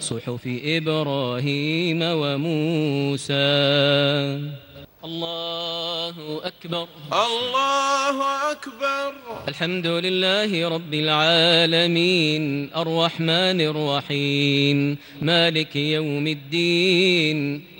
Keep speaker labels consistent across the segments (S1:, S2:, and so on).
S1: صحف إبراهيم وموسى. الله أكبر.
S2: الله أكبر.
S1: الحمد لله رب العالمين. الرحمن الرحيم. مالك يوم الدين.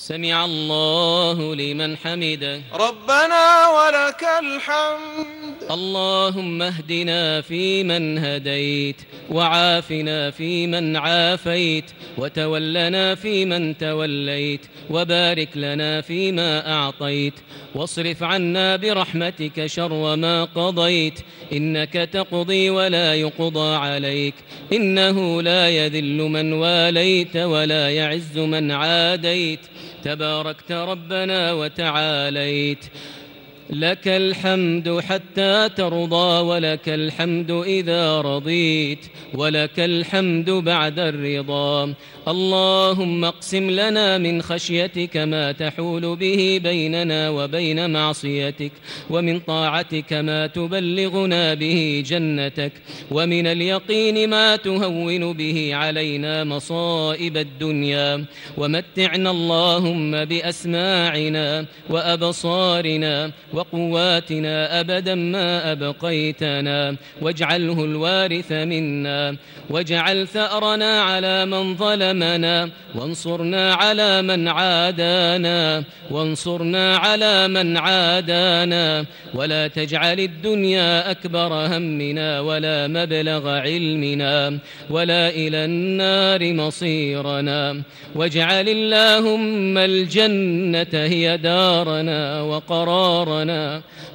S1: سمع الله لمن حمده.
S2: ربنا ولك الحمد.
S1: اللهم اهدنا فيمن هديت وعافنا فيمن عافيت وتولنا فيمن توليت وبارك لنا فيما أعطيت. واصرف عنا برحمتك شر ما قضيت. إنك تقضي ولا يقضى عليك. إنه لا يذل من واليت ولا يعز من عاديت. تباركت ربنا وتعاليت. لك الحمد حتى ترضى ولك الحمد إذا رضيت ولك الحمد بعد الرضا. اللهم اقسم لنا من خشيتك ما تحول به بيننا وبين معصيتك ومن طاعتك ما تبلغنا به جنتك ومن اليقين ما تهون به علينا مصائب الدنيا. ومتعنا اللهم بأسماعنا وأبصارنا وقواتنا أبدا ما أبقيتنا. واجعله الوارث منا. واجعل ثأرنا على من ظلمنا. وانصرنا على من عادانا. وانصرنا على من عادانا. ولا تجعل الدنيا أكبر همنا ولا مبلغ علمنا. ولا إلى النار مصيرنا. واجعل اللهم الجنة هي دارنا وقرارنا.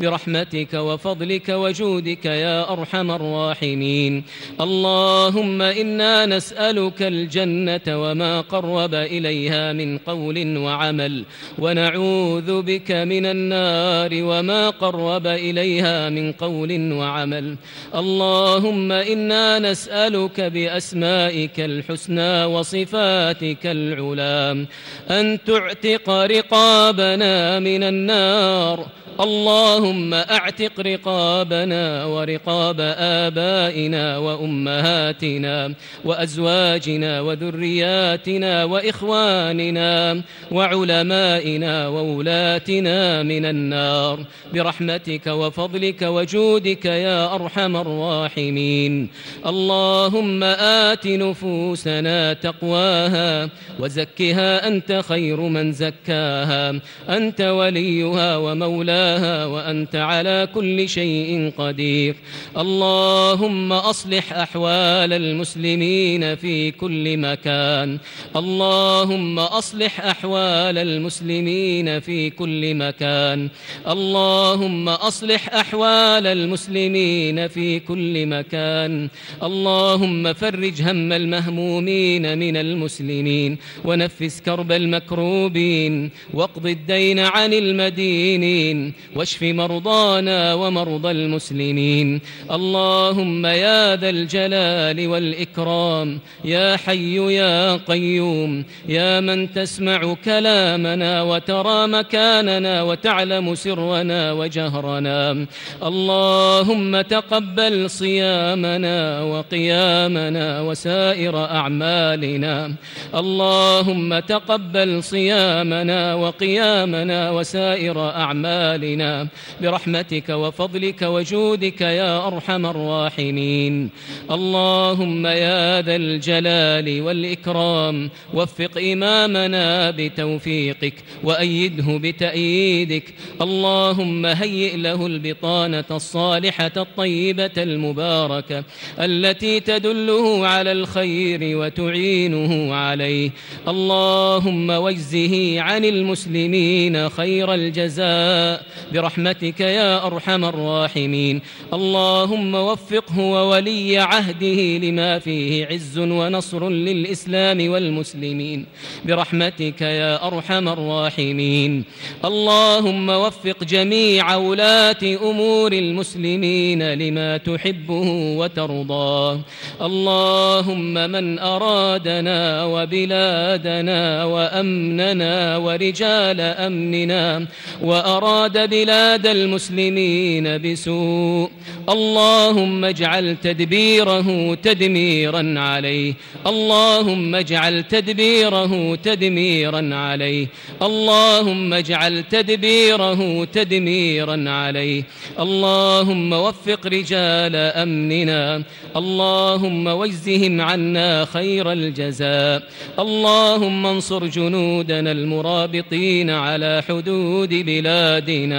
S1: برحمتك وفضلك وجودك يا أرحم الراحمين. اللهم إنا نسألك الجنة وما قرب إليها من قول وعمل ونعوذ بك من النار وما قرب إليها من قول وعمل. اللهم إنا نسألك بأسمائك الحسنى وصفاتك العلام أن تعتق رقابنا من النار اللهم أعتق رقابنا ورقاب آبائنا وأمهاتنا وأزواجنا وذرياتنا وإخواننا وعلمائنا وولاتنا من النار. برحمتك وفضلك وجودك يا أرحم الراحمين. اللهم آت نفوسنا تقواها وزكها أنت خير من زكاها. أنت وليها ومولاها مولاها وأنت على كل شيء قدير. اللهم أصلح أحوال المسلمين في كل مكان. اللهم أصلح أحوال المسلمين في كل مكان. اللهم أصلح أحوال المسلمين في كل مكان. اللهم فرج هم المهمومين من المسلمين. ونفس كرب المكروبين. واقض الدين عن المدينين. واشف مرضانا ومرضى المسلمين. اللهم يا ذا الجلال والإكرام يا حي يا قيوم يا من تسمع كلامنا وترى مكاننا وتعلم سرنا وجهرنا. اللهم تقبل صيامنا وقيامنا وسائر أعمالنا. اللهم تقبل صيامنا وقيامنا وسائر أعمالنا. أعمالنا. برحمتك وفضلك وجودك يا أرحم الراحمين. اللهم يا ذا الجلال والإكرام وفق إمامنا بتوفيقك وأيده بتأييدك. اللهم هيئ له البطانة الصالحة الطيبة المباركة التي تدله على الخير وتعينه عليه. اللهم واجزه عن المسلمين خير الجزاء برحمتك يا أرحم الراحمين. اللهم وفقه وولي عهده لما فيه عز ونصر للإسلام والمسلمين. برحمتك يا أرحم الراحمين. اللهم وفق جميع ولاة أمور المسلمين لما تحبه وترضاه. اللهم من أرادنا وبلادنا وأمننا ورجال أمننا وأراد بلاد المسلمين بسوء. اللهم اجعل تدبيره تدميرا عليه. اللهم اجعل تدبيره تدميرا عليه. اللهم اجعل تدبيره تدميرا عليه. اللهم وفق رجال أمننا. اللهم واجزهم عنا خير الجزاء. اللهم انصر جنودنا المرابطين على حدود بلادنا.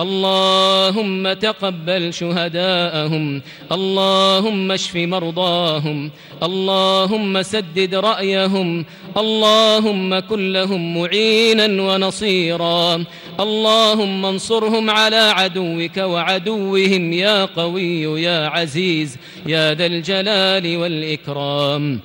S1: اللهم تقبل شهداءهم. اللهم اشف مرضاهم. اللهم سدد رأيهم. اللهم كن لهم معينا ونصيرا. اللهم انصرهم على عدوك وعدوهم يا قوي يا عزيز يا ذا الجلال والإكرام.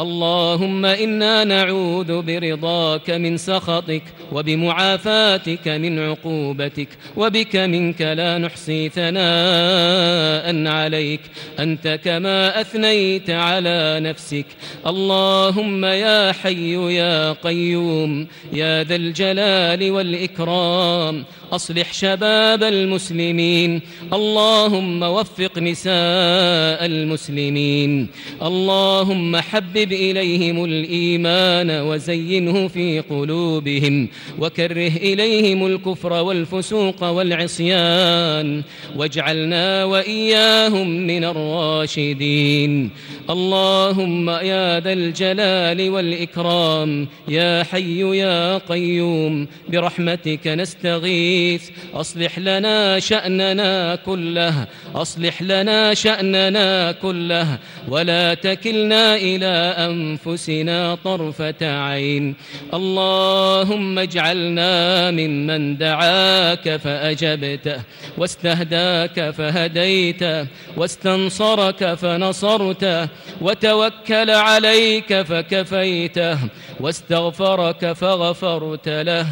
S1: اللهم إنا نعوذ برضاك من سخطك وبمعافاتك من عقوبتك وبك منك لا نحصي ثناء عليك. أنت كما أثنيت على نفسك. اللهم يا حي يا قيوم يا ذا الجلال والإكرام. أصلح شباب المسلمين. اللهم وفق نساء المسلمين. اللهم حبب حبب إليهم الإيمان وزينه في قلوبهم وكره إليهم الكفر والفسوق والعصيان واجعلنا وإياهم من الراشدين. اللهم يا ذا الجلال والإكرام يا حي يا قيوم برحمتك نستغيث. أصلح لنا شأننا كله أصلح لنا شأننا كله ولا تكلنا إلى أنفسنا طرفة عين. اللهم اجعلنا ممن دعاك فأجبته واستهداك فهديته واستنصرك فنصرته وتوكل عليك فكفيته واستغفرك فغفرت له.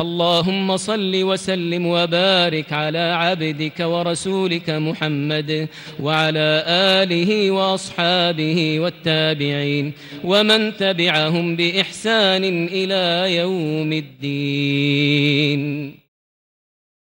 S1: اللهم صل وسلم وبارك على عبدك ورسولك محمد وعلى آله وأصحابه والتابعين ومن تبعهم بإحسان إلى يوم الدين.